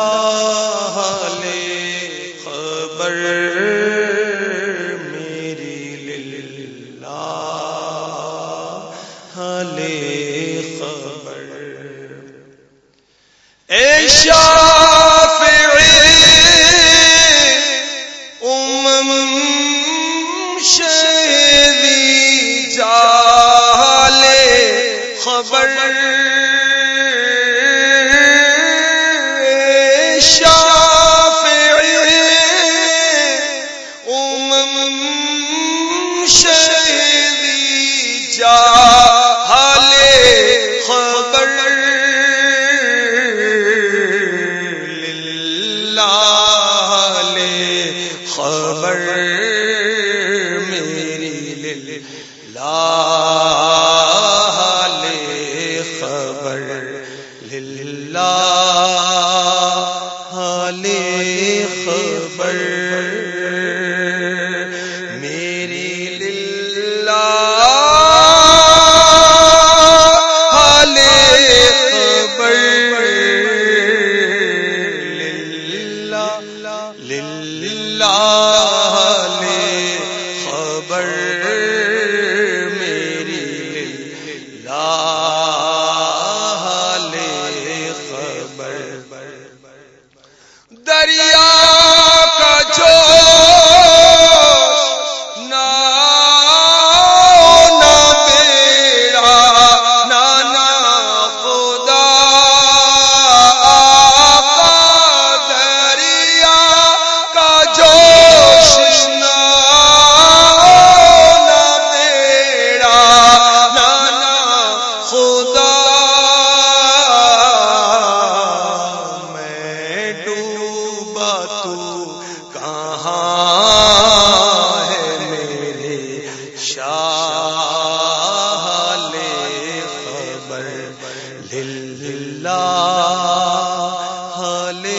حال خبر۔ اللہ دریا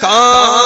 کام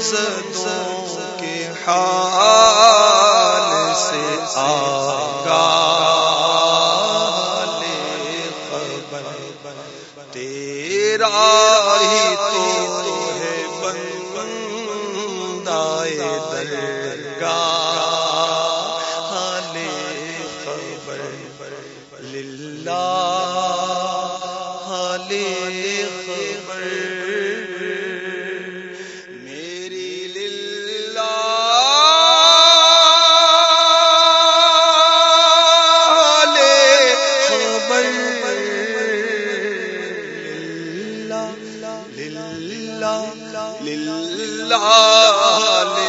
زدوں کے حال سے آقا لے خبر۔ تیرا ہی تو ہے بندائے درگاہ۔ لے خبر۔ للہ لے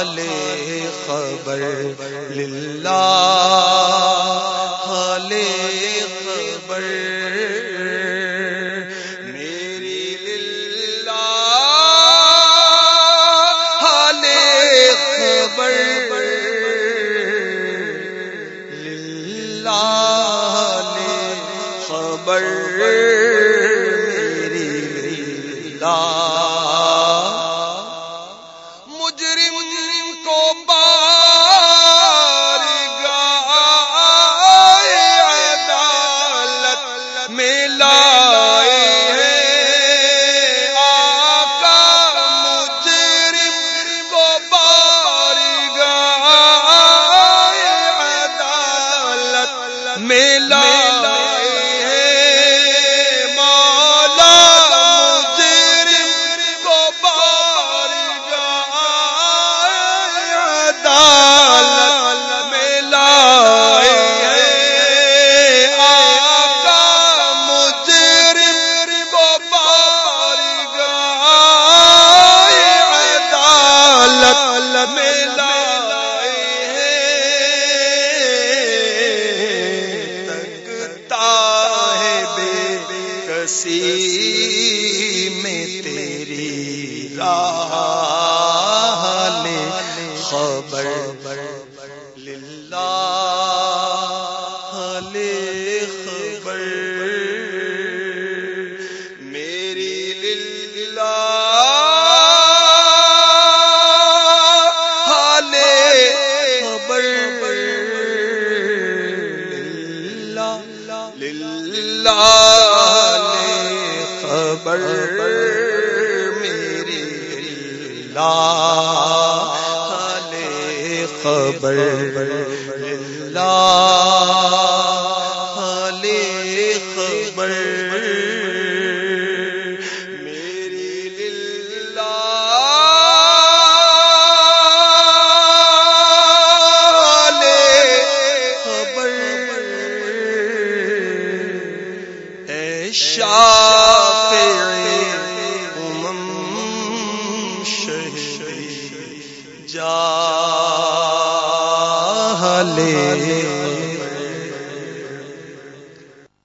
حال خبر للہ حال خبر میری للہ حال خبر للہ حال خبر خبر خبر